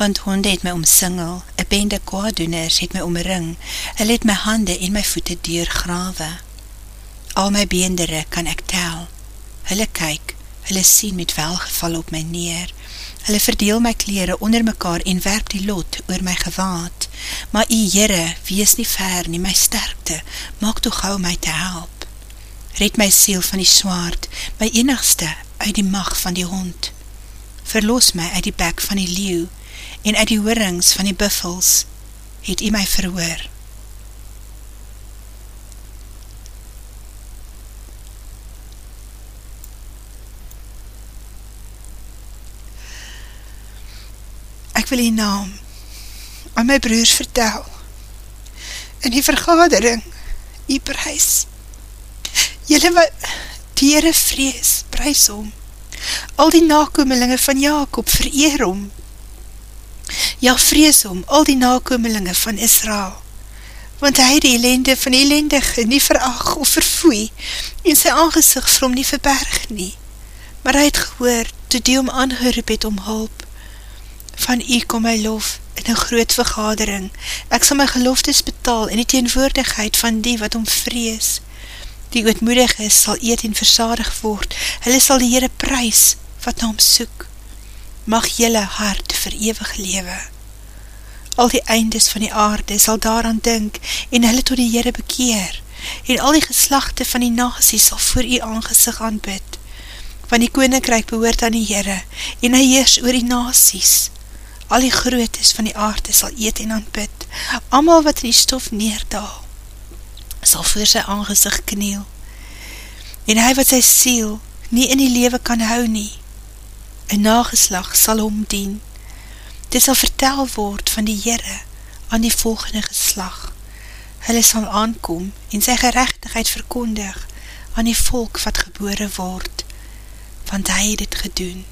want honde het my omsingel, een bende kwaaddoeners het my omring, hulle het my hande en my voete deurgrawe. Al my beendere kan ek tel, hulle kyk, hulle sien met welgeval op my neer, hulle verdeel my kleren onder mekaar en werp die lot oor my gewaad, maar die Heere, wees nie ver nie, my sterkte, maak toch gauw my te help. Red my siel van die swaard, my enigste uit die mag van die hond. Verloos my uit die bek van die leeuw, en uit die hoorings van die buffels het u my verhoor. Ek wil die naam aan my broers vertel in die vergadering die prijs jylle wat dieren vrees prijs om al die nakomelinge van Jacob vereer om ja vrees om al die nakomelinge van Israel, want hy die ellende van die ellendige nie verag of verfoei, en sy aangezicht vir hom nie verberg nie, maar hy het gehoor, toe die om aangeroep het om hulp, van u kom my lof in een groot vergadering, ek sal my geloftes betaal in die teenwoordigheid van die wat om vrees, die ootmoedig is, sal eet en versadig word, hulle sal die Heere prijs, wat na hom soek, mag jylle hart verewig lewe. Al die eindes van die aarde sal daaraan dink en hulle tot die Heere bekeer en al die geslachte van die nazies sal voor die aangezig aanbid. Want die koninkryk behoort aan die Heere en hy heers oor die nazies. Al die grootes van die aarde sal eet en aanbid. Amal wat in die stof neerdaal sal voor sy aangezig kniel. En hy wat sy siel nie in die lewe kan hou nie, een nageslag sal hom dien. Dit sal vertel word van die Heere aan die volgende geslag. Hulle sal aankom en sy gerechtigheid verkondig aan die volk wat gebore word, want hy het het gedoen.